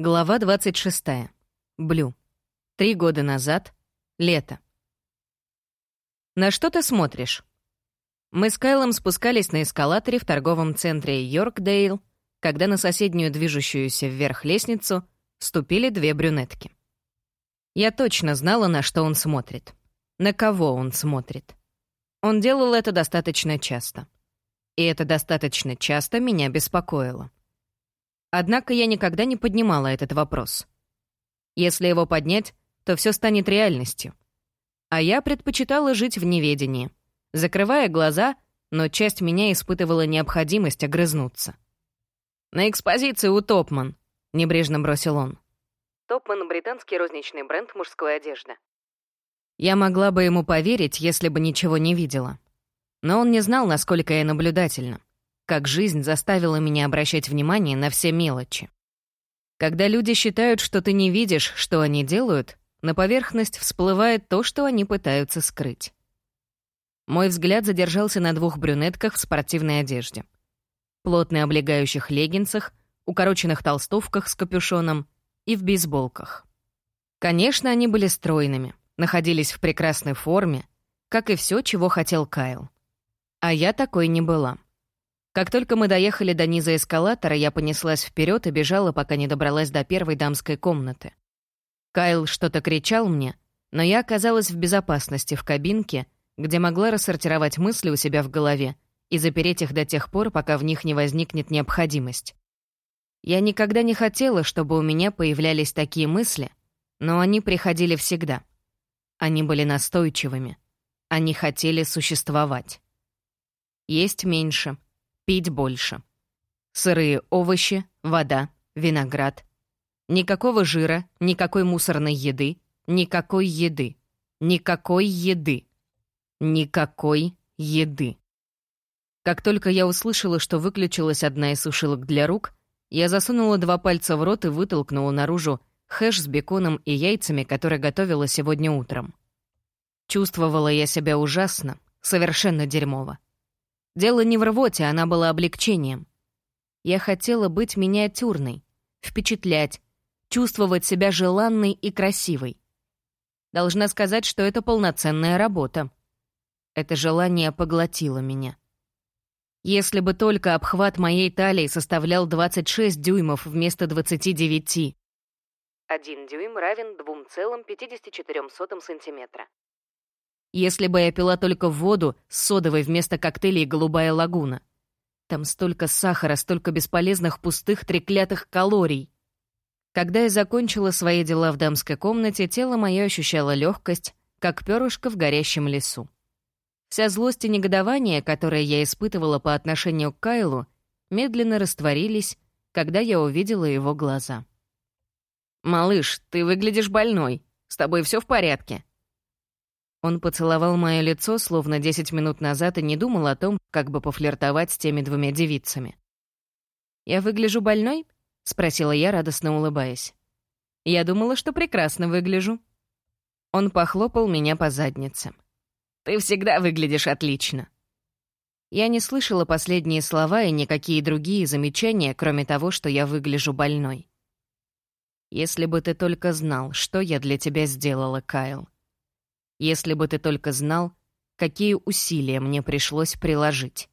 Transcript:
Глава 26. Блю. Три года назад. Лето. «На что ты смотришь?» Мы с Кайлом спускались на эскалаторе в торговом центре Йоркдейл, когда на соседнюю движущуюся вверх лестницу ступили две брюнетки. Я точно знала, на что он смотрит. На кого он смотрит. Он делал это достаточно часто. И это достаточно часто меня беспокоило. Однако я никогда не поднимала этот вопрос. Если его поднять, то все станет реальностью. А я предпочитала жить в неведении, закрывая глаза, но часть меня испытывала необходимость огрызнуться. «На экспозиции у Топман», — небрежно бросил он. Топман — британский розничный бренд мужской одежды. Я могла бы ему поверить, если бы ничего не видела. Но он не знал, насколько я наблюдательна как жизнь заставила меня обращать внимание на все мелочи. Когда люди считают, что ты не видишь, что они делают, на поверхность всплывает то, что они пытаются скрыть. Мой взгляд задержался на двух брюнетках в спортивной одежде. Плотно облегающих леггинсах, укороченных толстовках с капюшоном и в бейсболках. Конечно, они были стройными, находились в прекрасной форме, как и все, чего хотел Кайл. А я такой не была. Как только мы доехали до низа эскалатора, я понеслась вперед и бежала, пока не добралась до первой дамской комнаты. Кайл что-то кричал мне, но я оказалась в безопасности в кабинке, где могла рассортировать мысли у себя в голове и запереть их до тех пор, пока в них не возникнет необходимость. Я никогда не хотела, чтобы у меня появлялись такие мысли, но они приходили всегда. Они были настойчивыми. Они хотели существовать. Есть меньше — пить больше. Сырые овощи, вода, виноград. Никакого жира, никакой мусорной еды, никакой еды, никакой еды, никакой еды. Как только я услышала, что выключилась одна из сушилок для рук, я засунула два пальца в рот и вытолкнула наружу хэш с беконом и яйцами, который готовила сегодня утром. Чувствовала я себя ужасно, совершенно дерьмово. Дело не в рвоте, она была облегчением. Я хотела быть миниатюрной, впечатлять, чувствовать себя желанной и красивой. Должна сказать, что это полноценная работа. Это желание поглотило меня. Если бы только обхват моей талии составлял 26 дюймов вместо 29. Один дюйм равен 2,54 сантиметра. Если бы я пила только воду с содовой вместо коктейлей «Голубая лагуна». Там столько сахара, столько бесполезных пустых треклятых калорий. Когда я закончила свои дела в дамской комнате, тело мое ощущало легкость, как перышко в горящем лесу. Вся злость и негодование, которое я испытывала по отношению к Кайлу, медленно растворились, когда я увидела его глаза. «Малыш, ты выглядишь больной. С тобой все в порядке?» Он поцеловал мое лицо, словно 10 минут назад, и не думал о том, как бы пофлиртовать с теми двумя девицами. «Я выгляжу больной?» — спросила я, радостно улыбаясь. «Я думала, что прекрасно выгляжу». Он похлопал меня по заднице. «Ты всегда выглядишь отлично». Я не слышала последние слова и никакие другие замечания, кроме того, что я выгляжу больной. «Если бы ты только знал, что я для тебя сделала, Кайл», если бы ты только знал, какие усилия мне пришлось приложить.